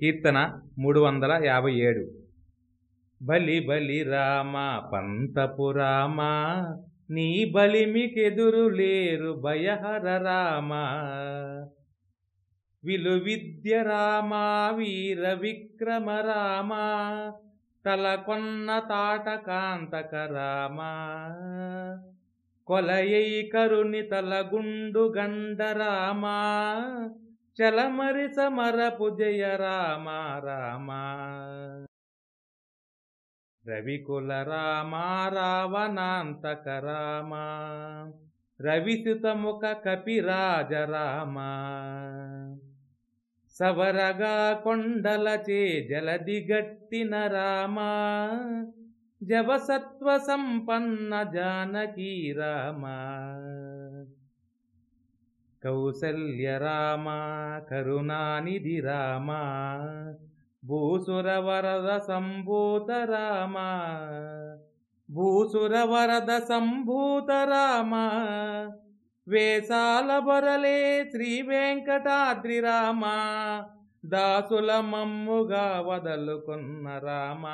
కీర్తన మూడు వందల యాభై ఏడు. బలి బలి రామ పంతపు రామ నీ బలిమికెదురు లేరు భయహర రామ. విలువిద్య రామ వీర విక్రమ రామ తలకొన్న తాటకాంతక రామ. కొలయై గుండు గండ గండరామా చలమరి సమరపు జయ రామ రామ. రవికుల రామ రావణాంతక రామ. రవిసుతముఖ కపిరాజ రామ. సవరగా కొండలచే జలదిగట్టిన రామ. జవసత్వ సంపన్న జానకీ రామ. కౌసల్య రామ కరుణానిధి రామ భూసుర వరద సంభూత రామ భూసుర వరద సంభూత రామ వేసాల బొరలే శ్రీ వెంకటాద్రి రామ దాసుల మమ్ముగా వదలుకున్న రామ.